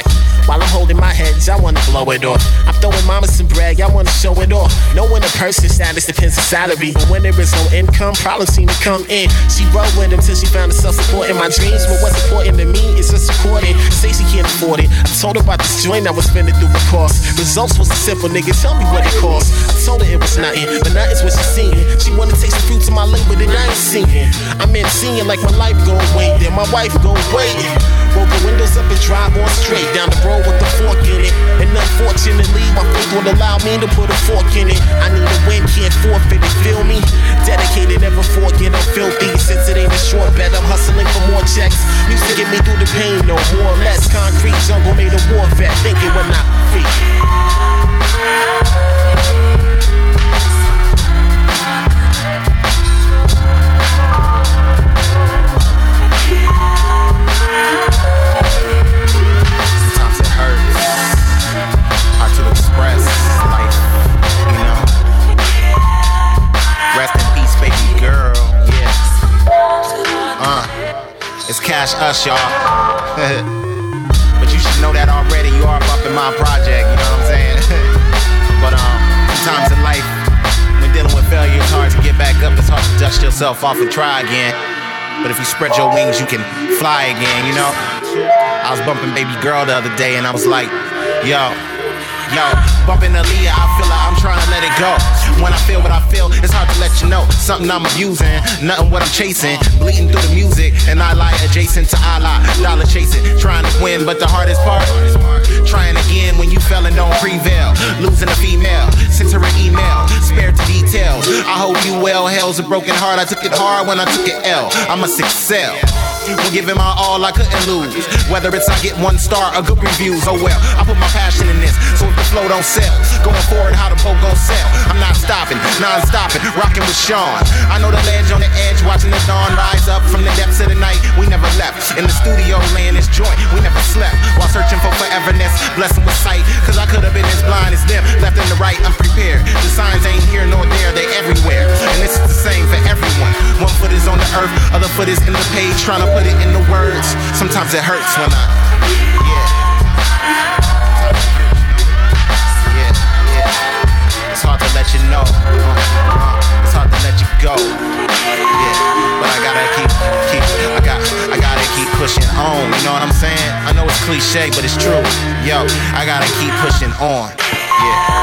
cause I'm holding my heads, I wanna blow it off. I'm throwing mama some bread, y'all wanna show it off. Knowing a person's status depends on salary, but when there is no income, problems seem to come in. She rode with him till she found herself supporting my dreams. But what's important to me is just recording. Say she can't afford it. I told her about this joint I was spending through the cost. Results was simple nigga, tell me what it cost. I told her it was nothing, but nothing's what she's seeing. She wanna taste the fruits of my labor that I ain't singing. Seeing like my life gon' wait, then my wife gon' wait. Roll the windows up and drive on straight down the road with the fork in it. And unfortunately, my faith won't allow me to put a fork in it. I need a win, can't forfeit it, feel me? Dedicated, never forget, I'm filthy. Since it ain't a short bet, I'm hustling for more checks. Used to get me through the pain, no more or less. Concrete jungle made a war vet, thinking we're not free. Us, y'all. but you should know that already. You are bumping my project, you know what I'm saying? but um, sometimes in life, when dealing with failure, it's hard to get back up. It's hard to dust yourself off and try again. But if you spread your wings, you can fly again, you know? I was bumping baby girl the other day and I was like, yo, yo, bumping Aaliyah, I feel like I'm trying to let it go. When I feel what I feel, it's hard to let you know. Something I'm abusing, nothing what I'm chasing. Bleeding through the music, and I lie adjacent to I Allah. Dollar chasing, trying to win, but the hardest part, is trying again when you fell and don't prevail. Losing a female, sent her an email, spared to details. I hope you well. Hell's a broken heart. I took it hard when I took it L. I must excel. When giving my all, I couldn't lose. Whether it's I get one star or good reviews, oh well. I put my passion in this, don't sell, going forward, how the boat gon' sell. I'm not stopping, non-stopping, rocking with Sean. I know the ledge on the edge, watching the dawn rise up from the depths of the night. We never left. In the studio, laying this joint, we never slept. While searching for foreverness, blessing with sight. Cause I could have been as blind as them, left and the right, I'm prepared. The signs ain't here nor there, they everywhere. And this is the same for everyone. One foot is on the earth, other foot is in the page, trying to put it in the words. Sometimes it hurts when I, on. You know what I'm saying? I know it's cliche, but it's true. Yo, I gotta keep pushing on. Yeah.